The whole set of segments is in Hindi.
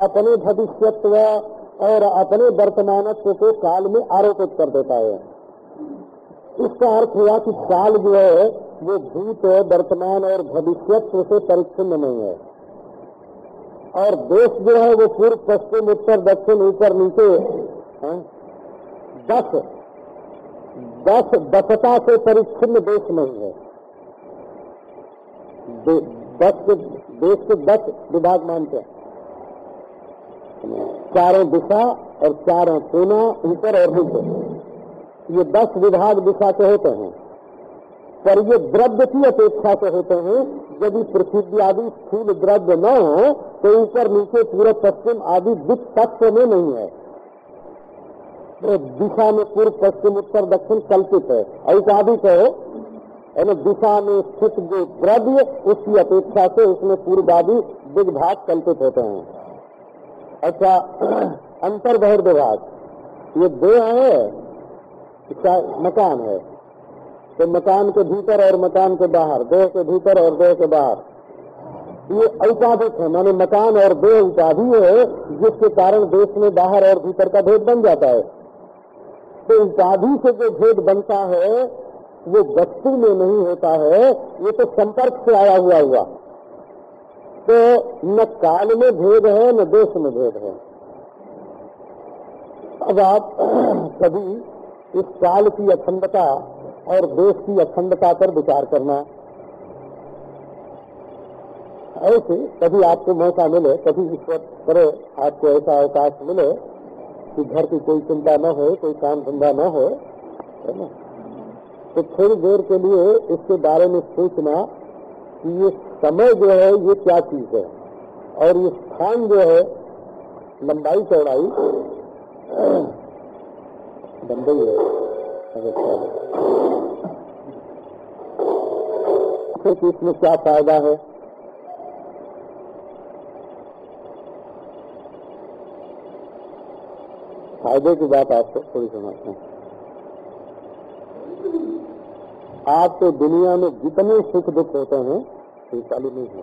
अपने भविष्यत्व और अपने वर्तमानत्व को काल में आरोपित कर देता है। इसका अर्थ हुआ कि काल जो है वो भूत वर्तमान और भविष्यत्व से परिच्छिन्न नहीं है। और देश जो है वो पूर्व पश्चिम उत्तर दक्षिण ऊपर नीचे हाँ, दस दस दसता से परिच्छिन्न देश नहीं है। दस देश के दस विभाग मानते हैं। चारों दिशा और चारों कोना, ऊपर और नीचे। ये दस विभाग दिशा के होते हैं। पर ये द्रव्य की अपेक्षा से होते हैं। यदि पृथ्वी आदि स्थूल द्रव्य न हो तो ऊपर, नीचे पूरे पश्चिम आदि दिख तत्व में नहीं है। तो दिशा में पूर्व पश्चिम, उत्तर, दक्षिण कल्पित है। ऐसा भी कहो, यानी दिशा में स्थित जो द्रव्य, उसकी अपेक्षा से उसमें पूर्व आदि दिग्भाग कल्पित होते हैं। अच्छा अंतर बहिर्विभाग ये दो है, इसका मकान है। तो मकान के भीतर और मकान के बाहर देह के भीतर और देह के बाहर। ये औपाधिक है, माने मकान और देह उपाधि है, जिसके कारण देश में बाहर और भीतर का भेद बन जाता है। तो उपाधि से जो भेद बनता है वो वस्तु में नहीं होता है, ये तो संपर्क से आया हुआ हुआ। तो न काल में भेद है, न देश में भेद है। अब आप कभी इस काल की अखंडता और देश की अखंडता पर विचार करना। ऐसे कभी आपको मौका मिले, कभी ईश्वर करे, आपको ऐसा अवकाश मिले कि घर की कोई चिंता न हो, कोई काम धंधा न हो, है ना? तो थोड़ी देर के लिए इसके बारे में सोचना कि ये समय जो है, ये क्या चीज़ है? और ये स्थान जो है, लंबाई चौड़ाई, बंबई है। कि इसमें क्या फ़ायदा है? फ़ायदे की बात आपको थोड़ी समझते हैं। आप तो दुनिया में जितने सुख दुख होते हैं, ये चालू नहीं है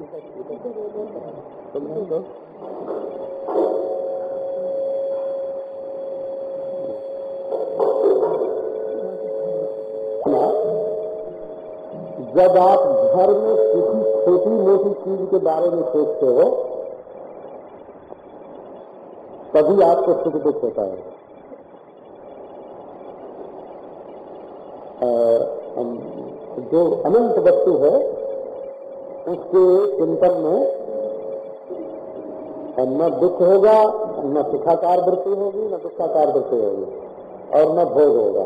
जब आप घर में किसी छोटी मोटी चीज़ के बारे में सोचते हो, तभी आपको सुख दुख होता है। जो अनंत वस्तु है, उसके चिंतन में न दुख होगा, न सुखाकार वृत्ति होगी, न दुखाकार वृत्ति होगी, और न भोग होगा।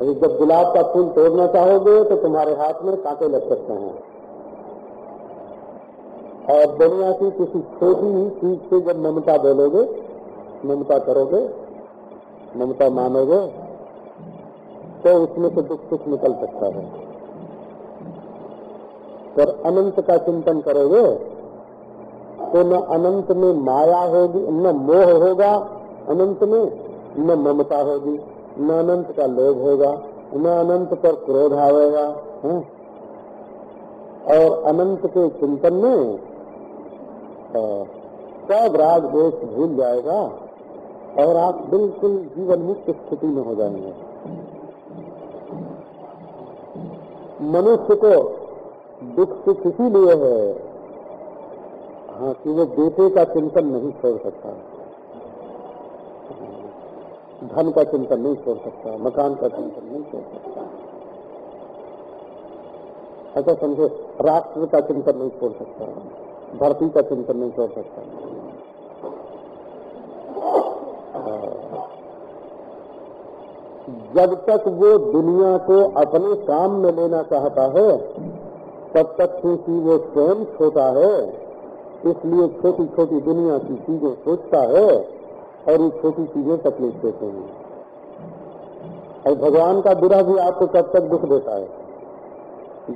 अभी जब गुलाब का फूल तोड़ना चाहोगे तो तुम्हारे हाथ में कांटे लग सकते हैं। और दुनिया की किसी छोटी ही चीज़ से जब ममता बोलोगे ममता करोगे ममता मानोगे तो उसमें से दुख सुख निकल सकता है पर अनंत का चिंतन करोगे तो न अनंत में माया होगी, न मोह होगा अनंत में, न ममता होगी, न अनंत का लोभ होगा, न अनंत पर क्रोध आवेगा? और अनंत के चिंतन में सब राग भूल जाएगा और आप बिल्कुल जीवन मुक्त स्थिति में हो जाएँगे। मनुष्य को दुख सुख इसीलिए है हाँ कि वो बेटे का चिंतन नहीं छोड़ सकता, धन का चिंतन नहीं छोड़ सकता, मकान का चिंतन नहीं छोड़ सकता। ऐसा समझो, राष्ट्र का चिंतन नहीं छोड़ सकता, धरती का चिंतन नहीं छोड़ सकता। जब तक वो दुनिया को अपने काम में लेना चाहता है, तब तक क्योंकि वो स्वयं छोटा है, इसलिए छोटी छोटी दुनिया की चीज़ें सोचता है और ये छोटी चीज़ें तकलीफ़ देते हैं। और भगवान का बुरा भी आपको कब तक दुख देता है,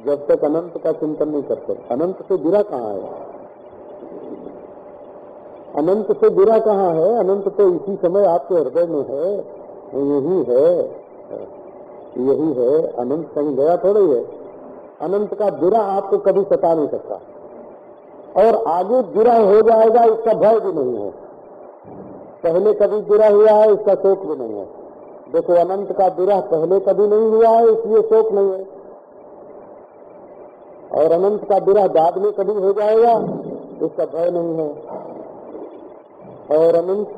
जब तक अनंत का चिंतन नहीं करते। अनंत से बुरा कहाँ है? अनंत से बुरा कहाँ है? अनंत तो इसी समय आपके हृदय में है। यही है यही है, अनंत कहीं गया थोड़ा ही अनंत का बुरा आपको कभी सता नहीं सकता। और आगे बुरा हो जाएगा, इसका भय भी नहीं है। पहले कभी गिरा हुआ है, इसका शोक भी नहीं है। देखो, अनंत का बुरा पहले कभी नहीं हुआ है, इसलिए शोक नहीं है। और अनंत का बुरा बाद में कभी हो जाएगा, इसका भय नहीं है। और अनंत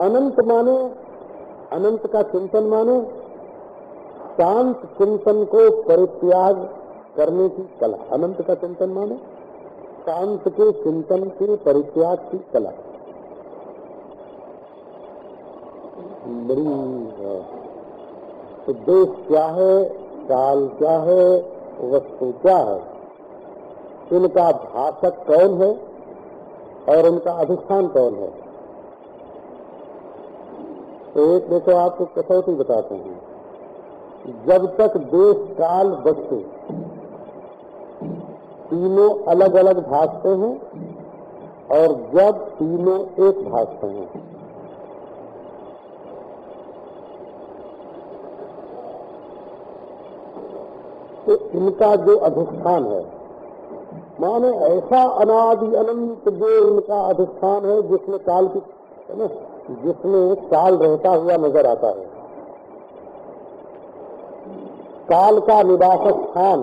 अनंत माने अनंत का चिंतन माने, शांत चिंतन को परित्याग करने की कला। अनंत का चिंतन माने, शांत के चिंतन के परित्याग की कला। देश क्या है, काल क्या है, वस्तु क्या है? इनका भाषक कौन है और उनका अधिष्ठान कौन है? तो देखो आपको कसौटी बताते हैं जब तक देश काल वस्तु तीनों अलग अलग भाषते हैं और जब तीनों एक भाषते हैं। तो इनका जो अधिष्ठान है, माने ऐसा अनादि अनंत जो इनका अधिष्ठान है जिसमें काल की, है ना? जिसमें काल रहता हुआ नज़र आता है। काल का निवास स्थान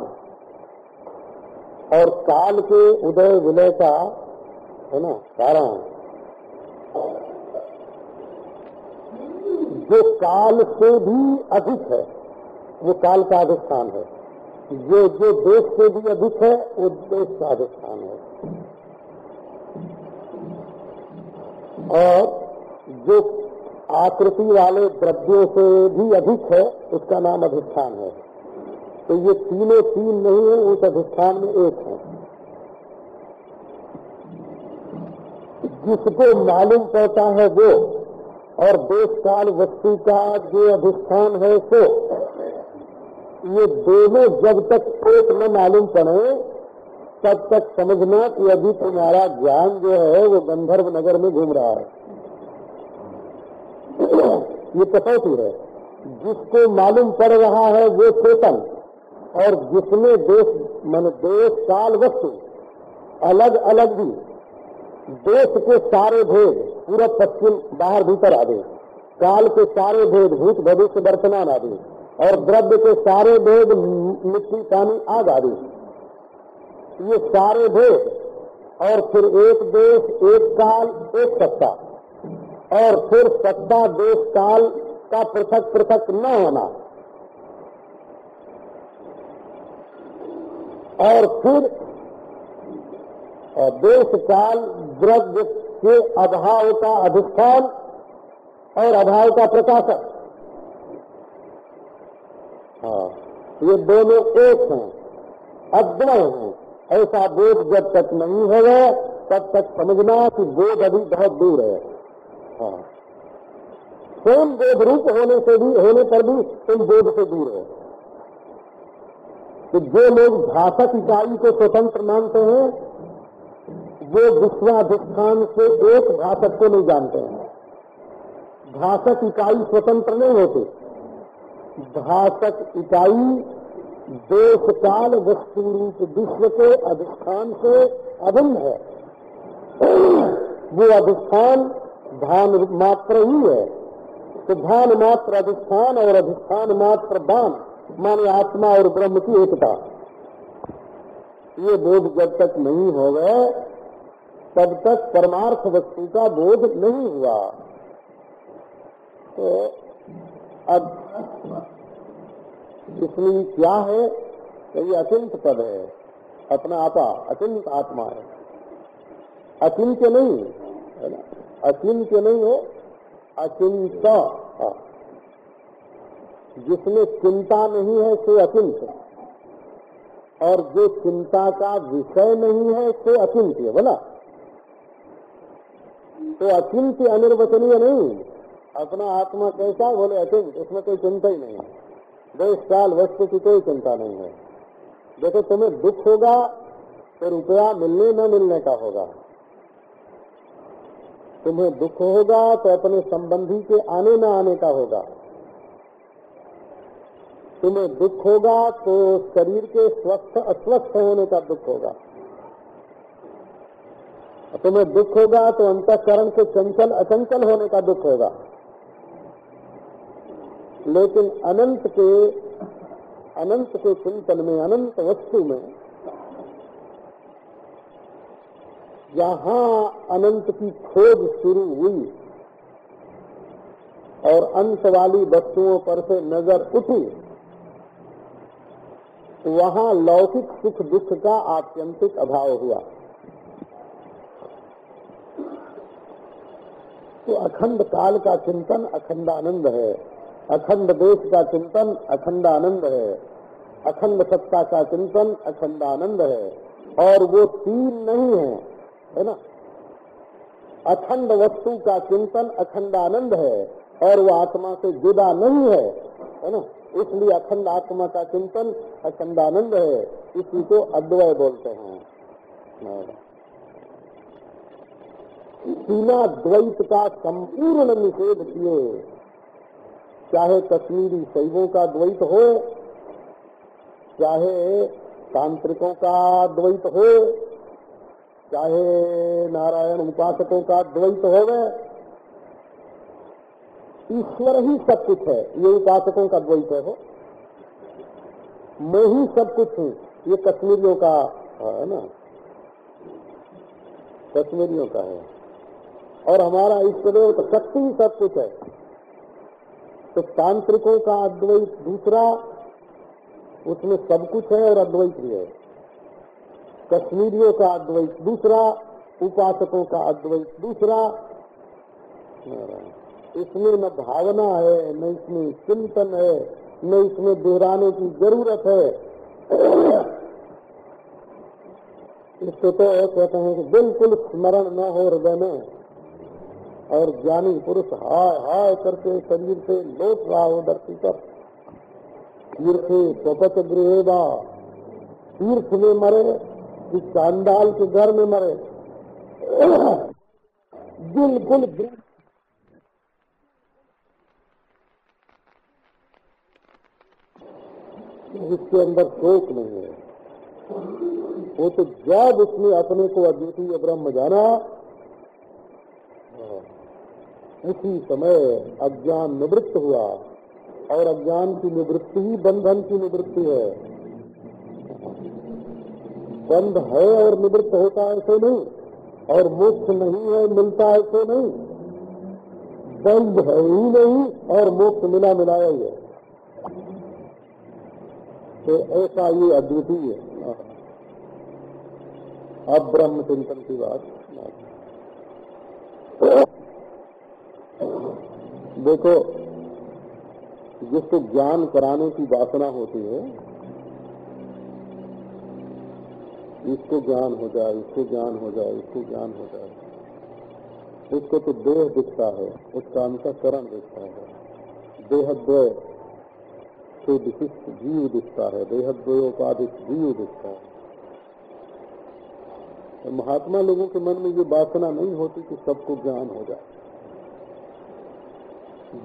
और काल के उदय विलय का, है ना, कारण। जो काल से भी अधिक है, वो काल का अधिष्ठान है। जो जो देश से भी अधिक है, वो देश का अधिष्ठान है। और जो आकृति वाले द्रव्यों से भी अधिक है, उसका नाम अधिष्ठान है। तो ये तीनों तीन नहीं है, उस अधिष्ठान में एक है। जिसको मालूम पड़ता है वो, और देश काल वस्तु का जो अधिष्ठान है सो, ये दोनों जब तक एक न मालूम पड़े, तब तक समझना कि अभी तुम्हारा ज्ञान जो है, वो गंधर्व नगर में घूम रहा है। ये कसौटी है। जिसको मालूम पड़ रहा है वो चेतन और जिसमें देश, मन देश काल वस्तु अलग अलग भी, देश के सारे भेद पूरा पश्चिम, बाहर, भीतर आ गए काल के सारे भेद, भूत, भविष्य, वर्तमान आदि, और द्रव्य के सारे भेद, मिट्टी, पानी, आग आदि, ये सारे भेद, और फिर एक देश, एक काल, एक सत्ता। और फिर सत्ता देश काल का पृथक पृथक न होना। और फिर देश काल द्रव्य के अभाव का अधिष्ठान और अभाव का प्रकाशक। हाँ ये दोनों एक हैं अद्वय हैं। ऐसा बोध जब तक नहीं होगा, तब तक समझना कि बोध अभी बहुत दूर है। हाँ स्वयं बोध रूप होने से भी, होने पर भी तुम बोध से दूर हो। कि जो लोग भाषक इकाई को स्वतंत्र मानते हैं, वो विश्वाधिष्ठान से एक भाषक को नहीं जानते हैं। भाषक इकाई स्वतंत्र नहीं होती। भाषक इकाई देश काल वस्तु रूप विश्व के अधिष्ठान से अभिन्न है। वो अधिष्ठान धान मात्र ही है। तो धान मात्र अधिष्ठान और अधिष्ठान मात्र दान, माने आत्मा और ब्रह्म की एकता। ये बोध जब तक नहीं हो गए तब तक परमार्थ वस्तु का बोध नहीं हुआ। तो अब इसमें क्या है? तो ये अचिंत पद है। अपना आपा, अचिंत आत्मा है। अचिंत्य नहीं, है ना? अचिंत्य नहीं है? अचिंता। जिसमें चिंता नहीं है, सो अचिंत और जो चिंता का विषय नहीं है, सो अचिंत्य बोला। तो अचिंत्य अनिर्वचनीय नहीं। अपना आत्मा कैसा, बोले, अचिंत। उसमें कोई चिंता ही नहीं है। देश साल वस्तु की कोई चिंता नहीं है। देखो, तुम्हें दुख होगा तो रुपया मिलने, न मिलने का होगा। तुम्हें दुख होगा तो अपने संबंधी के आने न आने का होगा। तुम्हें दुख होगा तो शरीर के स्वस्थ, अस्वस्थ होने का दुख होगा। तुम्हें दुख होगा तो अंतकरण के चंचल, अचंचल होने का दुख होगा। लेकिन अनंत के अनंत के चिंतन में, अनंत वस्तु में जहाँ अनंत की खोज शुरू हुई और अंत वाली वस्तुओं पर से नज़र उठी वहाँ लौकिक सुख दुख का आत्यंतिक अभाव हुआ। तो अखंड काल का चिंतन अखंड आनंद है, अखंड देश का चिंतन अखंड आनंद है, अखंड सत्ता का चिंतन अखंड आनंद है, और वो तीन नहीं है। है ना? अखंड वस्तु का चिंतन अखंड आनंद है और वो आत्मा से जुदा नहीं है है ना? इसलिए अखंड आत्मा का चिंतन अखंड आनंद है। इसी को अद्वय बोलते हैं। बिना द्वैत का संपूर्ण निषेध किए। चाहे कश्मीरी शैवों का द्वैत हो, चाहे तांत्रिकों का द्वैत हो चाहे नारायण उपासकों का द्वैत हो ईश्वर ही सब कुछ है। ये उपासकों का द्वैत है। हो मैं ही सब कुछ हूँ। ये कश्मीरियों का, है ना? कश्मीरियों का है। और हमारा ईश्वदेव तो शक्ति ही सब कुछ है। तो तांत्रिकों का अद्वैत दूसरा, उसमें सब कुछ है और अद्वैत भी है। कश्मीरियों का अद्वैत, दूसरा उपासकों का अद्वैत, दूसरा इसमें न भावना है, न इसमें चिंतन है, न इसमें दोहराने की ज़रूरत है। इसको तो कहते हैं कि बिल्कुल स्मरण न हो हृदय में, और ज्ञानी पुरुष हाय हाय करके शरीर से लौट रहा हो धरती पर। तीर्थ स्वपच गृहेगा तीर्थ में मरे कि चांदाल के घर में मरे। बिल्कुल जिसके अंदर शोक नहीं है। वो तो जब उसने अपने को अद्वितीय ब्रह्म जाना, उसी समय अज्ञान निवृत्त हुआ। और अज्ञान की निवृत्ति ही बंधन की निवृत्ति है। बंध है और निवृत्त होता ऐसे नहीं, और मोक्ष नहीं है, मिलता ऐसे नहीं। बंद है ही नहीं, और मोक्ष मिला मिलाया ही है। तो ऐसा ये अद्वितीय है। अब ब्रह्म चिंतन की बात। देखो, जिसको ज्ञान कराने की वासना होती है इसको ज्ञान हो जाए, इसको ज्ञान हो जाए, इसको ज्ञान हो जाए। इसको तो देह दिखता है उसका अंतकरण दिखता है। देहद्वय से विशिष्ट जीव दिखता है, देहद्वयोपाधिक जीव दिखता है। तो महात्मा लोगों के मन में ये वासना नहीं होती कि सबको ज्ञान हो जाए।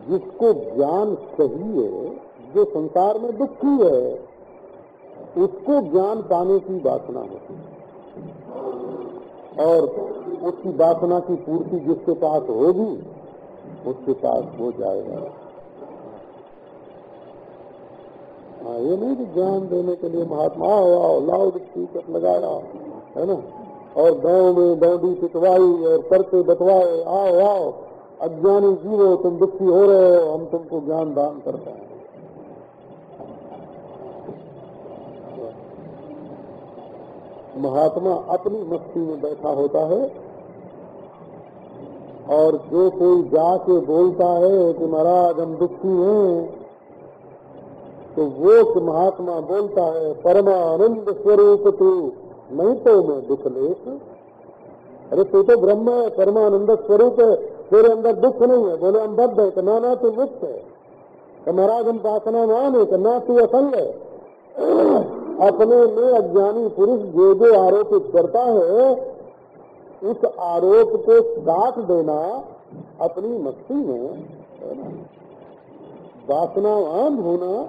जिसको ज्ञान चाहिए, जो संसार में दुखी है उसको ज्ञान पाने की वासना होती है। और उसकी वासना की पूर्ति जिसके पास होगी, उसके पास हो जाएगा। हाँ ये नहीं कि ज्ञान देने के लिए महात्मा आओ आओ लाउड स्पीकर लगाया, है ना? और गाँव में डौडी पिटवाई और करते बतवाए आओ आओ, अज्ञानी जीवो, तुम दुखी हो रहे हो, हम तुमको ज्ञान दान करते हैं। महात्मा अपनी मस्ती में बैठा होता है और जो कोई जाके बोलता है कि महाराज हम दुखी हैं तो वो महात्मा बोलता है, परमानंद स्वरूप तू, नहीं तो मैं दुख लेख अरे तू तो ब्रह्म है, परमानंद स्वरूप है, तेरे अंदर दुख नहीं है। बोले, हम बद्ध है तो ना ना तू मुक्त है। तो महाराज हम पासना मान है तो ना तू असंग है। अपने में अज्ञानी पुरुष जो जो आरोपित करता है, उस आरोप को काट देना अपनी मस्ती में वासनावान होना,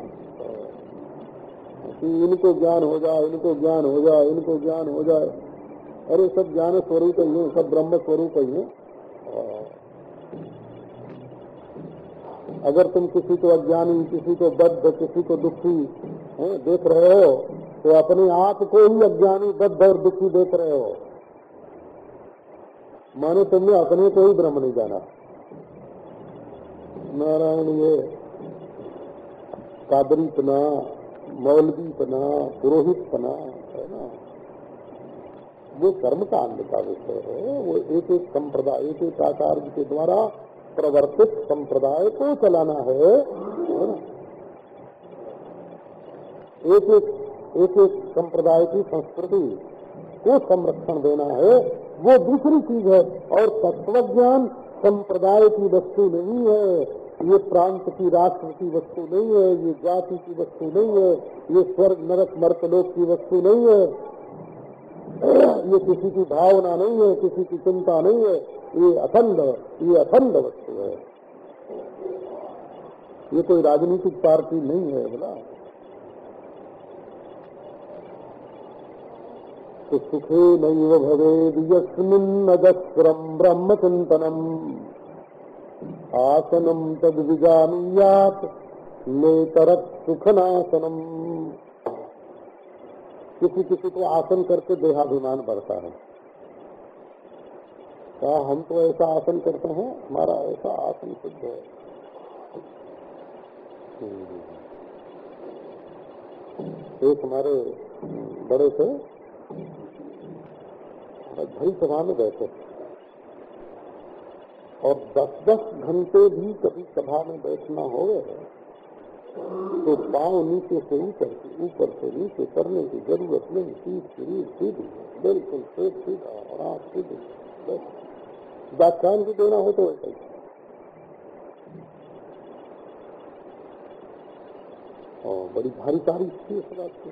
कि इनको ज्ञान हो जाए, इनको ज्ञान हो जाए, इनको ज्ञान हो जाए। अरे, सब ज्ञान स्वरूप ही है, सब ब्रह्म स्वरूप ही है। अगर तुम किसी को अज्ञानी, किसी को बद्ध, किसी को दुखी देख रहे हो तो अपने आप को ही अज्ञानी, बद्ध और दुखी देख रहे हो। मानो तुमने अपने को ही ब्रह्म नहीं जाना। नारायण, ये कादरीपना, मौलवीपना, पुरोहितपना, है ना? वो कर्म कांड का विषय है। वो एक एक संप्रदाय एक एक आचार्य के द्वारा प्रवर्तित संप्रदाय को चलाना है। एक एक एक एक संप्रदाय की संस्कृति को संरक्षण देना है, वो दूसरी चीज़ है। और तत्व ज्ञान संप्रदाय की वस्तु नहीं है। ये प्रांत की, राष्ट्र की वस्तु नहीं है, ये जाति की वस्तु नहीं है, ये स्वर्ग, नरक मर्तलोक की वस्तु नहीं है। ये किसी की भावना नहीं है, किसी की चिंता नहीं है। ये अखंड ये अखंड वस्तु है। ये कोई राजनीतिक पार्टी नहीं है, बोला। तो सुखे नैव भवेद यस्मिन्नजस्रम ब्रह्म चिंतनम आसनम तद विजानीयात लेतरत सुखनासनम किसी किसी को आसन करके देहाभिमान बढ़ता है। क्या हम तो ऐसा आसन करते हैं? हमारा ऐसा आसन सिद्ध है। एक हमारे बड़े थे भरी सभा में बैठे और दस दस घंटे भी कभी सभा में बैठना हो गए तो पाँव नीचे से ऊपर से ऊपर से नीचे करने की ज़रूरत नहीं सीध शरीर सीधी बिल्कुल पेट सीधा व्याख्यान भी देना हो तो ऐसा और बड़ी भारी तारीफ़ थी इस बात की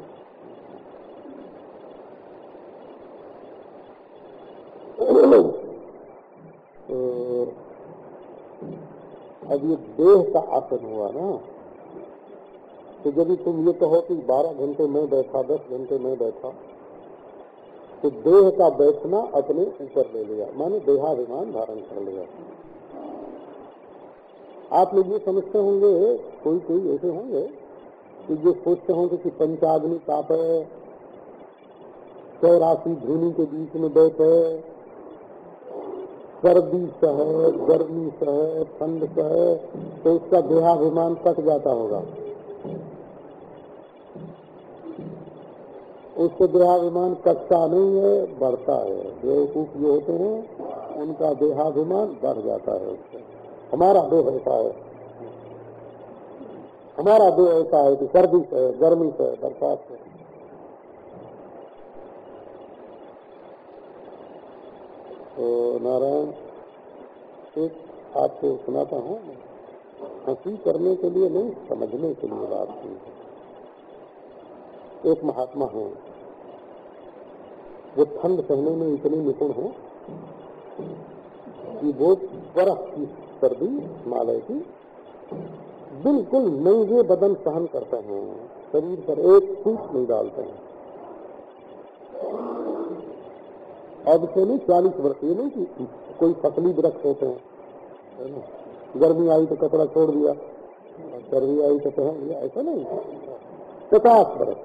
तो अब ये देह का आसन हुआ ना तो यदि तुम ये कहो कि 12 घंटे में बैठा 10 घंटे में बैठा तो देह का बैठना अपने ऊपर ले लिया, माने देहाभिमान धारण कर लिया। आप लोग ये समझते होंगे, कोई कोई ऐसे होंगे कि जो सोचते होंगे कि पंचाग्नि ताप है, चौरासी धूनी के बीच में बैठे सर्दी सहे गर्मी सहे ठंड सहे तो उसका देहाभिमान कट जाता होगा। उससे देहाभिमान कटता नहीं है, बढ़ता है। बेवकूफ़ जो होते हैं, उनका देहाभिमान बढ़ जाता है उससे। हमारा देह ऐसा है। हमारा देह ऐसा है कि सर्दी से गर्मी से बरसात से तो नारायण, एक आपको सुनाता हूँ। हँसी करने के लिए नहीं, समझने के लिए बात की एक महात्मा है। वो ठंड सहने में इतनी निपुण है कि वो बर्फ़ की सर्दी हिमालय की बिल्कुल नंगे बदन सहन करते हैं। शरीर पर एक फूट नहीं डालते हैं। अब से नहीं, चालीस वर्ष, ये नहीं कोई फसली वृक्ष होते हैं गर्मी आई तो कपड़ा छोड़ दिया गर्मी आई तो पहन लिया ऐसा नहीं। पचास वर्ष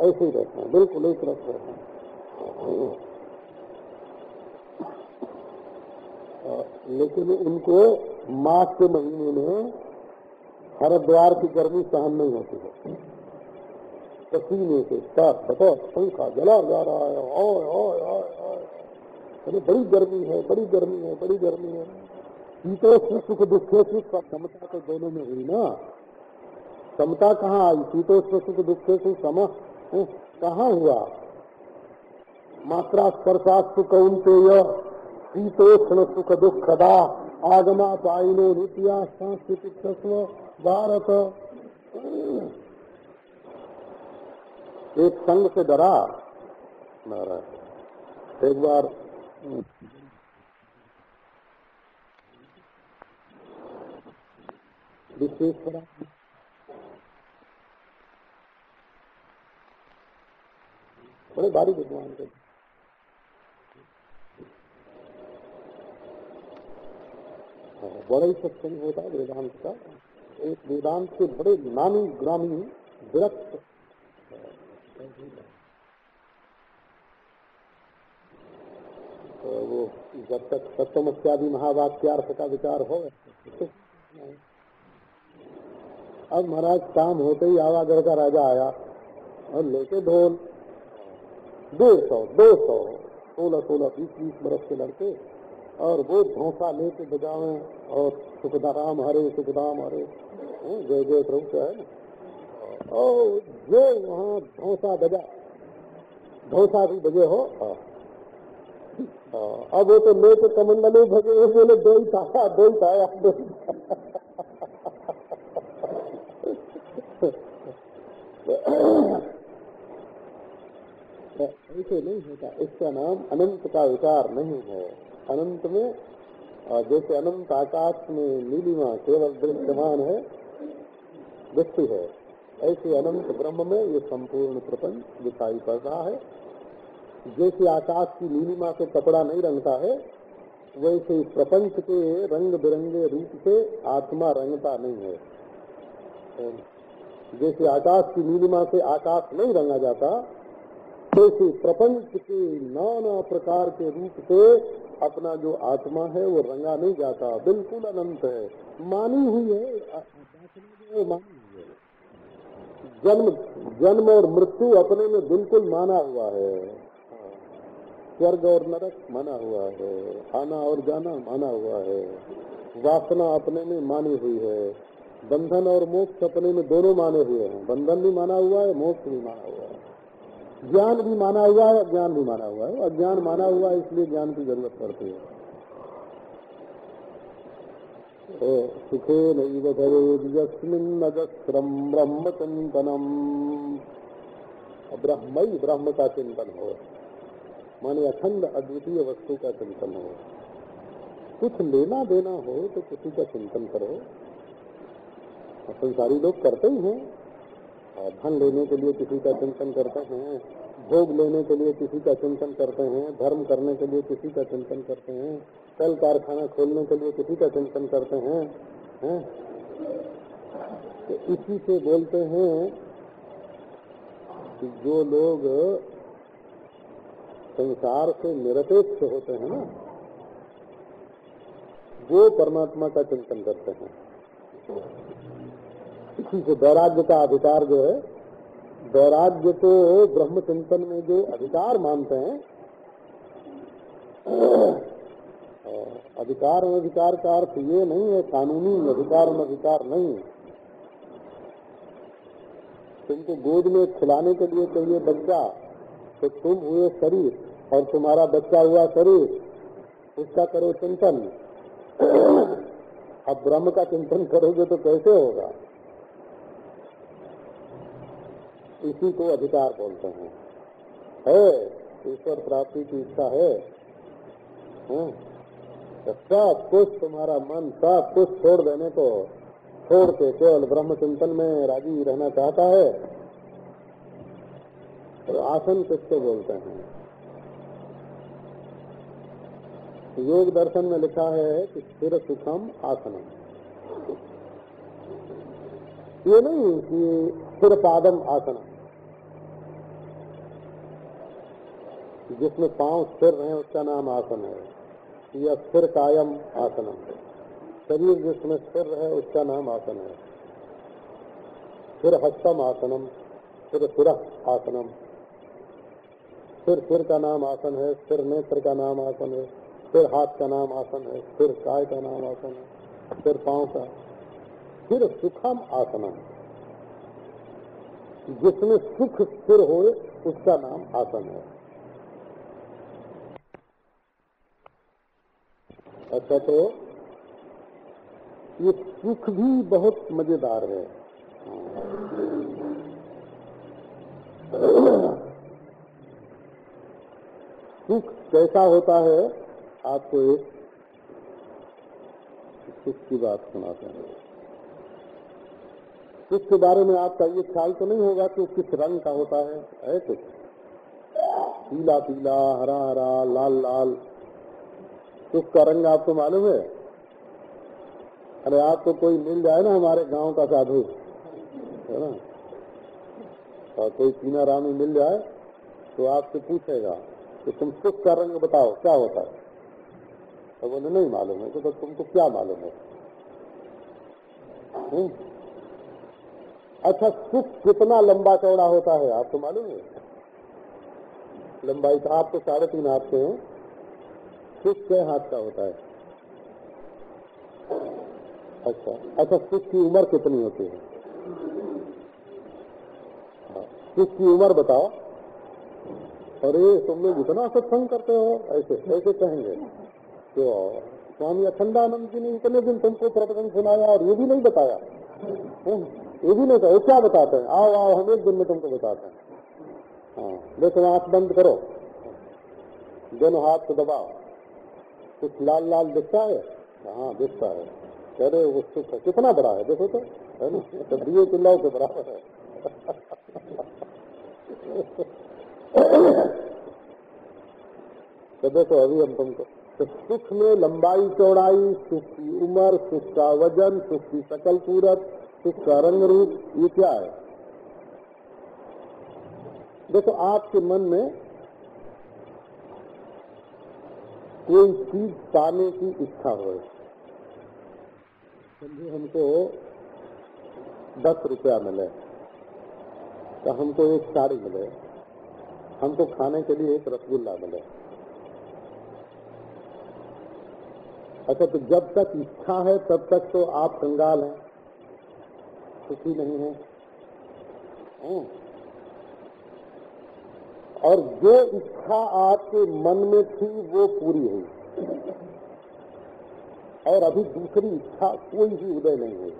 ऐसे ही रहते हैं, बिल्कुल एक रख रहते हैं। लेकिन उनको मार्च के महीने में हरिद्वार की गर्मी सहन नहीं होती है। पसीने से तप बहुत पंखा जला जा रहा है, ओए ओए ओए अरे बड़ी गर्मी है, बड़ी गर्मी है, बड़ी गर्मी है। शीतोष्ण सुख दुखे सुख समता तो दोनों में हुई ना। समता कहाँ आई? शीतोष्ण सुख दुखे सुख सम कहाँ हुआ? मात्रा स्पर्शात सुख उनते शीतोष्ण सुख दुखदा आगमा पाइनो नित्या सांस्कृतिक भारत। एक संघ से डरा, नारायण। एक बार बड़े भारी भगवान के हाँ, बड़ा ही सत्संग होता है वेदांत का। एक वेदांत के बड़े नामी ग्रामीण विरक्त जब तक सप्तम इत्यादि महावाक्यार्थ का विचार हो अब महाराज काम होते ही आवागढ़ का राजा आया और लेके ढोल। डेढ़ सौ, दो सौ, सोलह सोलह, बीस बीस बरस के लड़के और वो धोसा लेके बजावे और सुखदाराम हरे, सुखदाम हरे। जय जय प्रभु है और जो वहाँ धोसा बजा। धोसा भी बजे हो। अब वो तो लेके कमंडली भगे बोले दो ही था दो ही था। दो ऐसे नहीं होता। इसका नाम अनंत का विकार नहीं है। अनंत में जैसे अनंत आकाश में नीलिमा केवल दृश्यमान है दृष्टि है, ऐसे अनंत ब्रह्म में ये संपूर्ण प्रपंच दिखाई पड़ रहा है। जैसे आकाश की नीलिमा से कपड़ा नहीं रंगता है, वैसे प्रपंच के रंग बिरंगे रूप से आत्मा रंगता नहीं है। जैसे आकाश की नीलिमा से आकाश नहीं रंगा जाता, वैसे प्रपंच के नाना प्रकार के रूप से अपना जो आत्मा है, वो रंगा नहीं जाता। बिल्कुल अनंत है मानी हुई है। मानी हुई है। जन्म जन्म और मृत्यु अपने में बिल्कुल माना हुआ है। स्वर्ग और नरक माना हुआ है। आना और जाना माना हुआ है। वासना अपने में मानी हुई है। बंधन और मोक्ष अपने में दोनों माने हुए हैं। बंधन भी माना हुआ है, मोक्ष भी माना हुआ है। ज्ञान भी माना हुआ है, अज्ञान भी माना हुआ है। अज्ञान माना हुआ है, इसलिए ज्ञान की ज़रूरत पड़ती है। सुखे भवेदिस्मिन्नजस्रम ब्रह्म चिंतनम ब्रह्म ही ब्रह्म का चिंतन हो। माने अखंड अद्वितीय वस्तु का चिंतन हो। कुछ लेना देना हो तो किसी का चिंतन करो। संसारी लोग करते ही हैं। धन लेने के लिए किसी का चिंतन करते हैं। भोग लेने के लिए किसी का चिंतन करते हैं। धर्म करने के लिए किसी का चिंतन करते हैं। कल कारखाना खोलने के लिए किसी का चिंतन करते हैं। हैं? तो इसी से बोलते हैं कि जो लोग संसार से निरपेक्ष होते हैं ना, वो परमात्मा का चिंतन करते हैं। इसी से वैराग्य का अधिकार जो है, वैराग्य तो ब्रह्म चिंतन में जो अधिकार मानते हैं अधिकार अधिकार का अर्थ ये नहीं है, कानूनी अधिकार अधिकार नहीं तुमको गोद में खिलाने के लिए चाहिए बच्चा तो तुम हुए शरीर और तुम्हारा बच्चा हुआ शरीर। उसका करो चिंतन। अब ब्रह्म का चिंतन करोगे तो कैसे होगा? इसी को अधिकार बोलते हैं। है, ईश्वर प्राप्ति की इच्छा है। हाँ? तो सब कुछ तुम्हारा मन, सब कुछ छोड़ देने को छोड़ के केवल ब्रह्म चिंतन में राज़ी रहना चाहता है। तो आसन किसको बोलते हैं? योग दर्शन में लिखा है कि स्थिर सुखम आसनम। ये नहीं कि स्थिर पादम आसन जिसमें पाँव स्थिर रहे उसका नाम आसन है। या स्थिर कायम आसनम। शरीर जिसमें स्थिर रहे उसका नाम आसन है। फिर हस्तम आसनम फिर सुर आसनम। फिर सिर का नाम आसन है फिर नेत्र का नाम आसन है फिर हाथ का नाम आसन है फिर काय का नाम आसन है फिर पाँव का। फिर सुखम आसनम। जिसमें सुख स्थिर हो, उसका नाम आसन है। अच्छा तो ये सुख भी बहुत मज़ेदार है। सुख कैसा होता है, आपको एक सुख की बात सुनाते हैं। सुख के बारे में आपका ये ख्याल तो नहीं होगा कि किस रंग का होता है है कुछ पीला पीला, हरा हरा, लाल लाल। सुख का रंग आपको मालूम है? अरे आपको कोई मिल जाए ना हमारे गाँव का साधु, है ना? और कोई पीना रामी मिल जाए तो आपसे पूछेगा। कि तुम सुख का रंग बताओ क्या होता है? तो बोले नहीं मालूम है। तो, तो तुमको क्या मालूम है? हुँ? अच्छा सुख कितना लंबा चौड़ा होता है आपको मालूम है? लंबाई तो आप तो साढ़े तीन हाथ से हैं। सुख छह हाथ का होता है। अच्छा अच्छा सुख की उम्र कितनी होती है? हाँ, सुख की उम्र बताओ। अरे तुम लोग इतना सत्संग करते हो, ऐसे कैसे कहेंगे। तो स्वामी अखंडानंद जी ने इतने दिन तुमको प्रवचन सुनाया और ये भी नहीं बताया। ये भी नहीं कहा क्या बताते हैं? आओ आओ, हम एक दिन में तुमको बताते हैं। हाँ देखो आँख बंद करो। दोनों हाथ को दबाओ। कुछ लाल लाल दिखता है? हाँ दिखता है। अरे, वो सुख है कितना बड़ा है, देखो तो है ना? तो दिए चिल्लाओ के बराबर है। तो देखो अभी हम तुमको तो सुख में लंबाई चौड़ाई, सुख की उम्र, सुख का वज़न, सुख की सकल पूरत सुख का रंग रूप, ये क्या है? देखो आपके मन में कोई चीज़ पाने की इच्छा हो। समझे हमको दस रुपया मिले तो हमको एक साड़ी मिले। हमको खाने के लिए एक रसगुल्ला मिले। अच्छा तो जब तक इच्छा है, तब तक तो आप कंगाल हैं। खुशी नहीं है। हाँ। और जो इच्छा आपके मन में थी, वो पूरी हुई। और अभी दूसरी इच्छा कोई भी उदय नहीं हुई।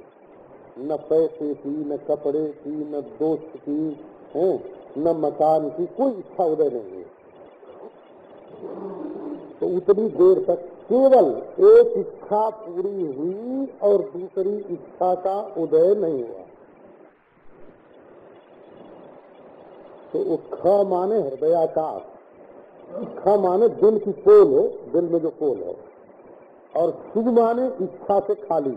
न पैसे की न कपड़े की न दोस्त की है, न मकान की कोई इच्छा उदय नहीं हुई। तो उतनी देर तक केवल एक इच्छा पूरी हुई और दूसरी इच्छा का उदय नहीं हुआ। तो वो ख माने हृदयाकाश। ख माने दिल की पोल हो, दिल में जो पोल है। और शुभ माने इच्छा से खाली।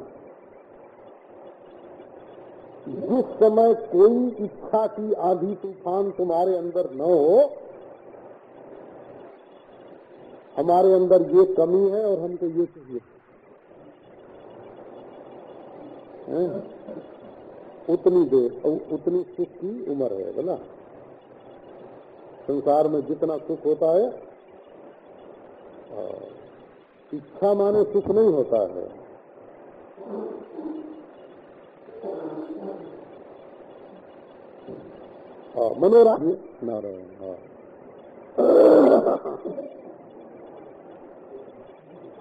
जिस समय कोई इच्छा की आधी तूफ़ान तुम्हारे अंदर न हो, हमारे अंदर ये कमी है और हमको ये चाहिए। उतनी देर उतनी सुख की उम्र है, बोला। संसार में जितना सुख होता है इच्छा माने सुख नहीं होता है। मनोरा। नारायण हाँ।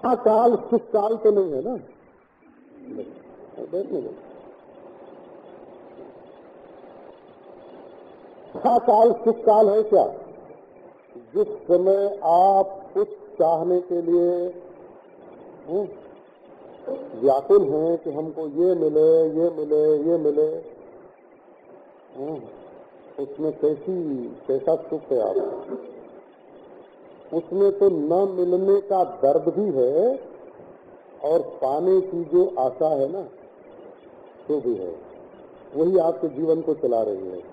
हाँ काल सुख काल तो नहीं है ना? बैठने दो हाँ काल सुख काल है क्या? जिस समय आप कुछ चाहने के लिए व्याकुल हैं कि हमको ये मिले ये मिले ये मिले उसमें कैसी, कैसा सुख है आप? उसमें तो न मिलने का दर्द भी है और पाने की जो आशा है ना तो भी है। वही आपके जीवन को चला रही है।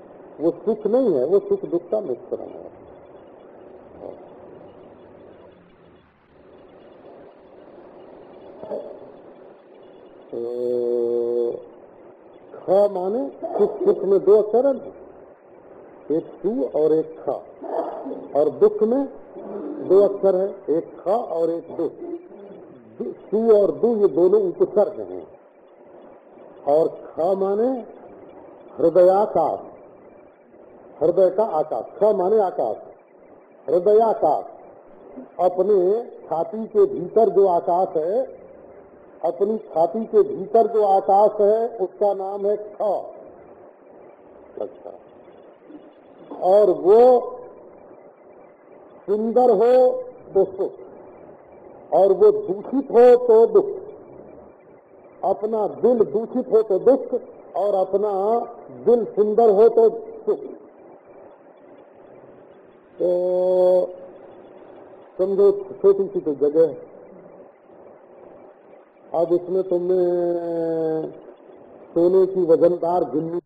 वो सुख नहीं है, वो सुख दुख का मिश्रण है। तो ख माने सुख सुख में दो अक्षर है। एक सु और एक ख। और दुख में दो अक्षर है, एक ख और एक दु। सु और दू, ये दोनों उपसर्ग हैं। और ख माने हृदयाकाश। हृदय का आकाश। ख माने आकाश। हृदयाकाश। अपने छाती के भीतर जो आकाश है, अपनी छाती के भीतर जो आकाश है, उसका नाम है ख। अच्छा। और वो सुंदर हो तो सुख। और वो दूषित हो तो दुख। अपना दिल दूषित हो तो दुख, और अपना दिल सुंदर हो तो सुख। तो समझो, छोटी सी तो जगह है। अब इसमें तुमने सोने की वजनदार गिन्नी